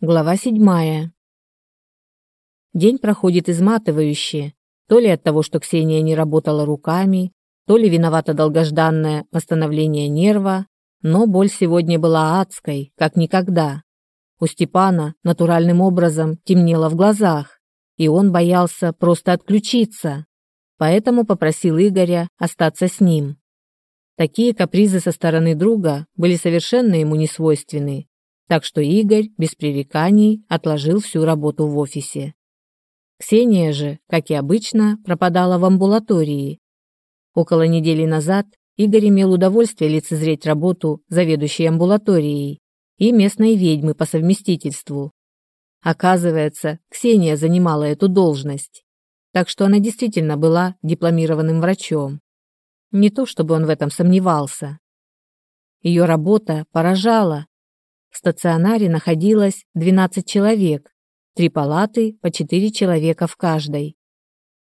Глава седьмая. День проходит изматывающе, то ли от того, что Ксения не работала руками, то ли виновато долгожданное восстановление нерва, но боль сегодня была адской, как никогда. У Степана натуральным образом темнело в глазах, и он боялся просто отключиться, поэтому попросил Игоря остаться с ним. Такие капризы со стороны друга были совершенно ему несвойственны, так что Игорь без пререканий отложил всю работу в офисе. Ксения же, как и обычно, пропадала в амбулатории. Около недели назад Игорь имел удовольствие лицезреть работу заведующей амбулаторией и местной ведьмы по совместительству. Оказывается, Ксения занимала эту должность, так что она действительно была дипломированным врачом. Не то чтобы он в этом сомневался. Ее работа поражала в стационаре находилось 12 человек, три палаты по 4 человека в каждой.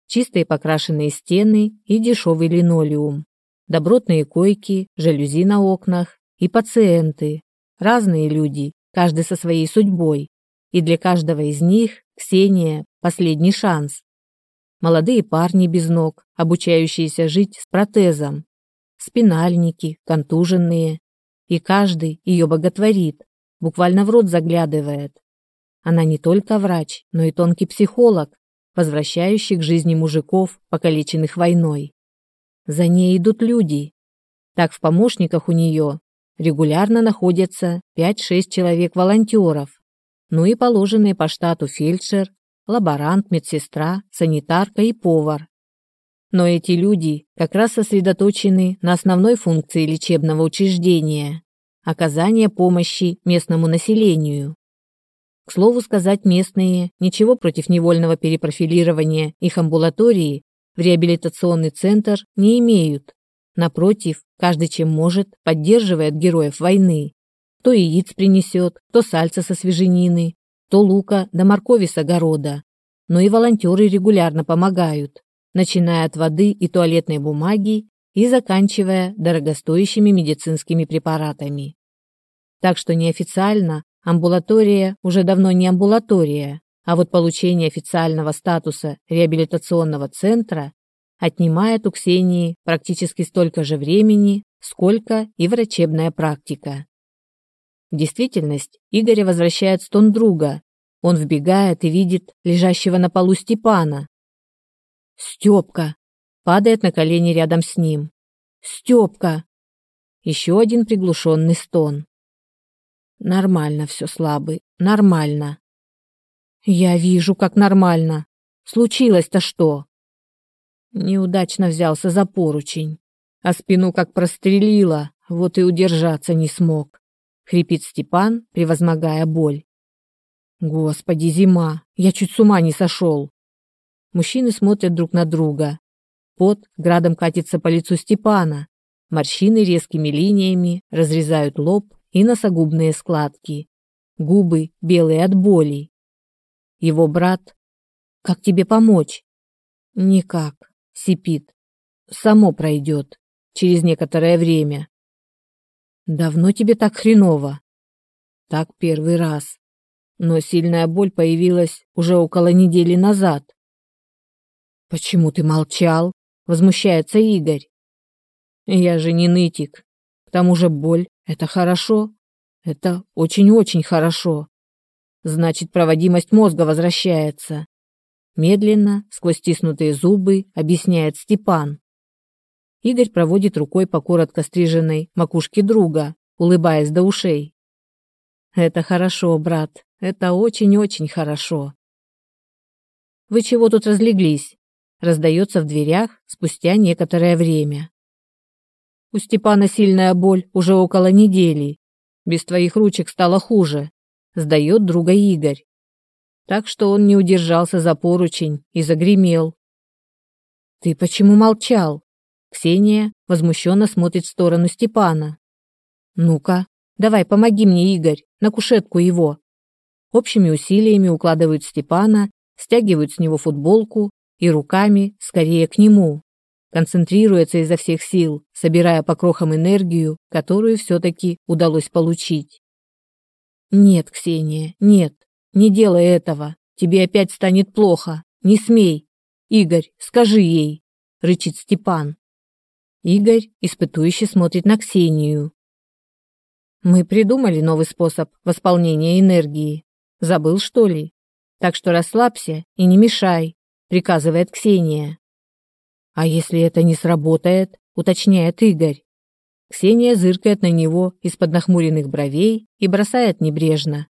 Чистые покрашенные стены и дешевый линолеум. Добротные койки, жалюзи на окнах и пациенты. Разные люди, каждый со своей судьбой. И для каждого из них Ксения – последний шанс. Молодые парни без ног, обучающиеся жить с протезом. Спинальники, контуженные. И каждый ее боготворит, буквально в рот заглядывает. Она не только врач, но и тонкий психолог, возвращающий к жизни мужиков, покалеченных войной. За ней идут люди. Так в помощниках у нее регулярно находятся 5-6 человек-волонтеров, ну и положенные по штату фельдшер, лаборант, медсестра, санитарка и повар. Но эти люди как раз сосредоточены на основной функции лечебного учреждения оказание помощи местному населению. К слову сказать, местные ничего против невольного перепрофилирования их амбулатории в реабилитационный центр не имеют. Напротив, каждый чем может поддерживает героев войны. Кто яиц принесет, кто сальца со свеженины, кто лука да моркови с огорода. Но и волонтеры регулярно помогают, начиная от воды и туалетной бумаги и заканчивая дорогостоящими медицинскими препаратами. Так что неофициально амбулатория уже давно не амбулатория, а вот получение официального статуса реабилитационного центра отнимает у Ксении практически столько же времени, сколько и врачебная практика. В действительность Игоря возвращает стон друга. Он вбегает и видит лежащего на полу Степана. Степка падает на колени рядом с ним. Степка! Еще один приглушенный стон. Нормально все, слабый, нормально. Я вижу, как нормально. Случилось-то что? Неудачно взялся за поручень, а спину как прострелило, вот и удержаться не смог. Хрипит Степан, превозмогая боль. Господи, зима, я чуть с ума не сошел. Мужчины смотрят друг на друга. Пот градом катится по лицу Степана. Морщины резкими линиями разрезают лоб и носогубные складки. Губы белые от боли. Его брат... Как тебе помочь? Никак. Сипит. Само пройдет. Через некоторое время. Давно тебе так хреново? Так первый раз. Но сильная боль появилась уже около недели назад. Почему ты молчал? Возмущается Игорь. Я же не нытик. К тому же боль – это хорошо. Это очень-очень хорошо. Значит, проводимость мозга возвращается. Медленно, сквозь стиснутые зубы, объясняет Степан. Игорь проводит рукой по коротко стриженной макушке друга, улыбаясь до ушей. Это хорошо, брат. Это очень-очень хорошо. Вы чего тут разлеглись? Раздается в дверях спустя некоторое время. У Степана сильная боль уже около недели. Без твоих ручек стало хуже, сдает друга Игорь. Так что он не удержался за поручень и загремел. Ты почему молчал? Ксения возмущенно смотрит в сторону Степана. Ну-ка, давай помоги мне, Игорь, на кушетку его. Общими усилиями укладывают Степана, стягивают с него футболку и руками скорее к нему концентрируется изо всех сил, собирая по крохам энергию, которую все-таки удалось получить. Нет, Ксения, нет. не делай этого. Тебе опять станет плохо. Не смей. Игорь, скажи ей, рычит Степан. Игорь испытующе смотрит на Ксению. Мы придумали новый способ восполнения энергии. Забыл, что ли? Так что расслабься и не мешай, приказывает Ксения. А если это не сработает, уточняет Игорь. Ксения зыркает на него из-под нахмуренных бровей и бросает небрежно.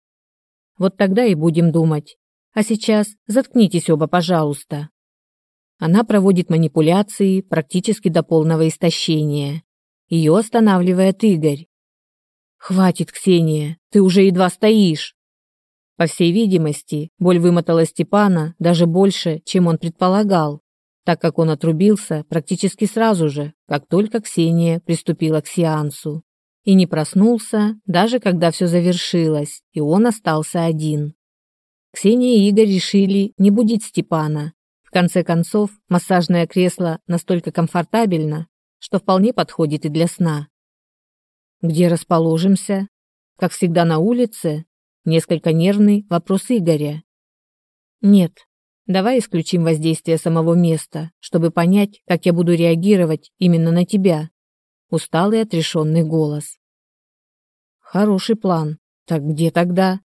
Вот тогда и будем думать. А сейчас заткнитесь оба, пожалуйста. Она проводит манипуляции практически до полного истощения. Ее останавливает Игорь. «Хватит, Ксения, ты уже едва стоишь!» По всей видимости, боль вымотала Степана даже больше, чем он предполагал, так как он отрубился практически сразу же, как только Ксения приступила к сеансу, и не проснулся, даже когда все завершилось, и он остался один. Ксения и Игорь решили не будить Степана. В конце концов, массажное кресло настолько комфортабельно, что вполне подходит и для сна. Где расположимся? Как всегда на улице? Несколько нервный вопрос Игоря. Нет, давай исключим воздействие самого места, чтобы понять, как я буду реагировать именно на тебя. Усталый отрешенный голос. Хороший план. Так где тогда?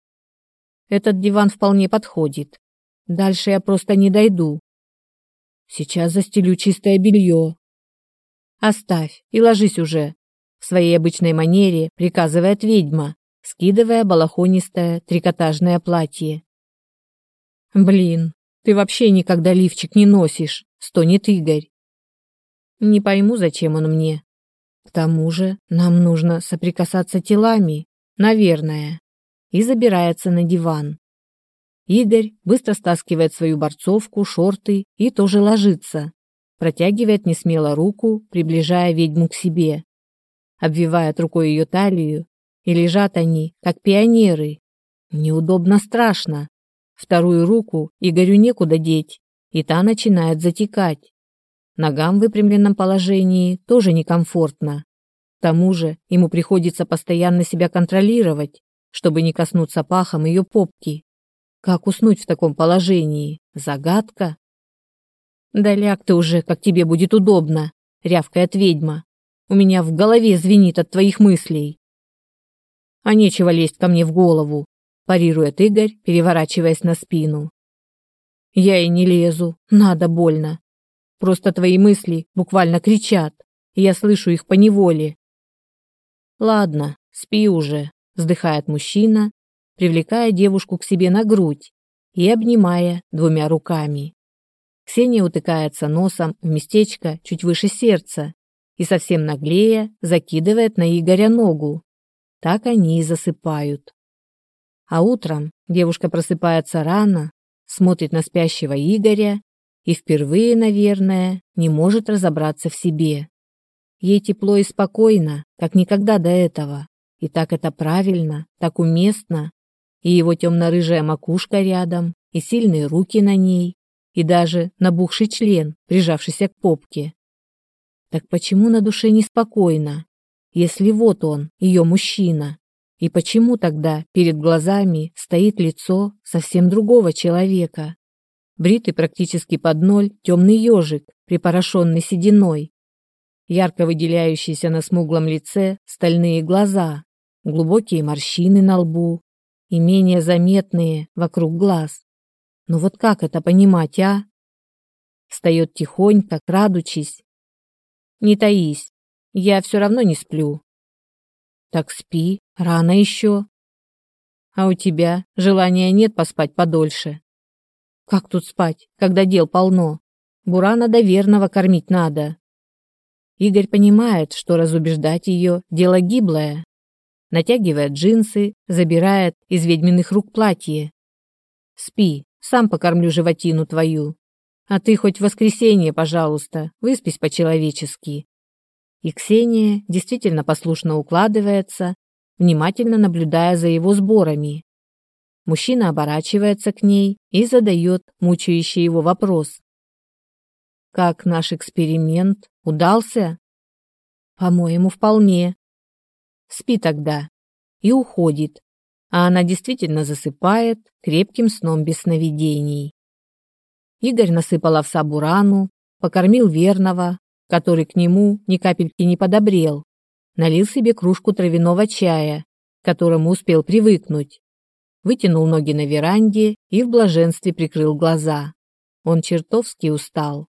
Этот диван вполне подходит. Дальше я просто не дойду. Сейчас застелю чистое белье. Оставь и ложись уже, в своей обычной манере приказывает ведьма, скидывая балахонистое трикотажное платье. «Блин, ты вообще никогда лифчик не носишь», — стонет Игорь. Не пойму, зачем он мне. К тому же нам нужно соприкасаться телами, наверное, и забирается на диван. Игорь быстро стаскивает свою борцовку, шорты и тоже ложится, протягивает несмело руку, приближая ведьму к себе обвивает рукой ее талию, и лежат они, как пионеры. Неудобно страшно. Вторую руку Игорю некуда деть, и та начинает затекать. Ногам в выпрямленном положении тоже некомфортно. К тому же ему приходится постоянно себя контролировать, чтобы не коснуться пахом ее попки. Как уснуть в таком положении? Загадка. «Да ляг ты уже, как тебе будет удобно», — рявкает ведьма. У меня в голове звенит от твоих мыслей. А нечего лезть ко мне в голову, парирует Игорь, переворачиваясь на спину. Я и не лезу, надо больно. Просто твои мысли буквально кричат, и я слышу их по неволе. Ладно, спи уже, вздыхает мужчина, привлекая девушку к себе на грудь и обнимая двумя руками. Ксения утыкается носом в местечко чуть выше сердца и совсем наглея закидывает на Игоря ногу. Так они и засыпают. А утром девушка просыпается рано, смотрит на спящего Игоря и впервые, наверное, не может разобраться в себе. Ей тепло и спокойно, как никогда до этого. И так это правильно, так уместно. И его темно-рыжая макушка рядом, и сильные руки на ней, и даже набухший член, прижавшийся к попке. Так почему на душе неспокойно, если вот он, ее мужчина? И почему тогда перед глазами стоит лицо совсем другого человека? Бритый практически под ноль темный ежик, припорошенный сединой. Ярко выделяющиеся на смуглом лице стальные глаза, глубокие морщины на лбу и менее заметные вокруг глаз. Но вот как это понимать, а? Встает тихонько, крадучись, не таись, я все равно не сплю. Так спи, рано еще. А у тебя желания нет поспать подольше. Как тут спать, когда дел полно? Бурана до верного кормить надо. Игорь понимает, что разубеждать ее – дело гиблое. Натягивает джинсы, забирает из ведьминых рук платье. Спи, сам покормлю животину твою. А ты хоть в воскресенье, пожалуйста, выспись по-человечески. И Ксения действительно послушно укладывается, внимательно наблюдая за его сборами. Мужчина оборачивается к ней и задает мучающий его вопрос. «Как наш эксперимент? Удался?» «По-моему, вполне». «Спи тогда». И уходит. а она действительно засыпает крепким сном без сновидений. Игорь насыпал овса бурану, покормил верного, который к нему ни капельки не подобрел, налил себе кружку травяного чая, к которому успел привыкнуть, вытянул ноги на веранде и в блаженстве прикрыл глаза. Он чертовски устал.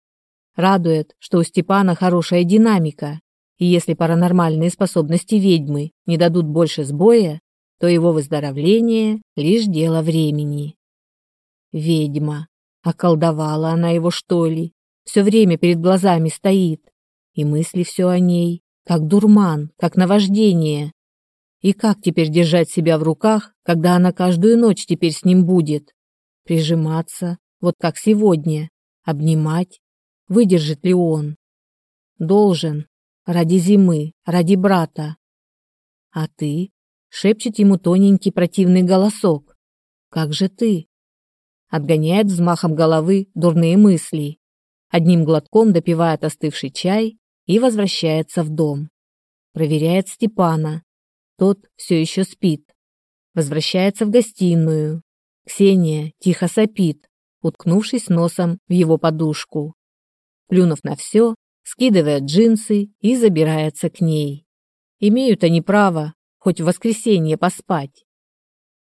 Радует, что у Степана хорошая динамика, и если паранормальные способности ведьмы не дадут больше сбоя, то его выздоровление – лишь дело времени. Ведьма. Околдовала она его, что ли? Все время перед глазами стоит. И мысли все о ней, как дурман, как наваждение. И как теперь держать себя в руках, когда она каждую ночь теперь с ним будет? Прижиматься, вот как сегодня, обнимать. Выдержит ли он? Должен. Ради зимы, ради брата. А ты? Шепчет ему тоненький противный голосок. Как же ты? Отгоняет взмахом головы дурные мысли. Одним глотком допивает остывший чай и возвращается в дом. Проверяет Степана. Тот все еще спит. Возвращается в гостиную. Ксения тихо сопит, уткнувшись носом в его подушку. Плюнув на все, скидывает джинсы и забирается к ней. Имеют они право хоть в воскресенье поспать.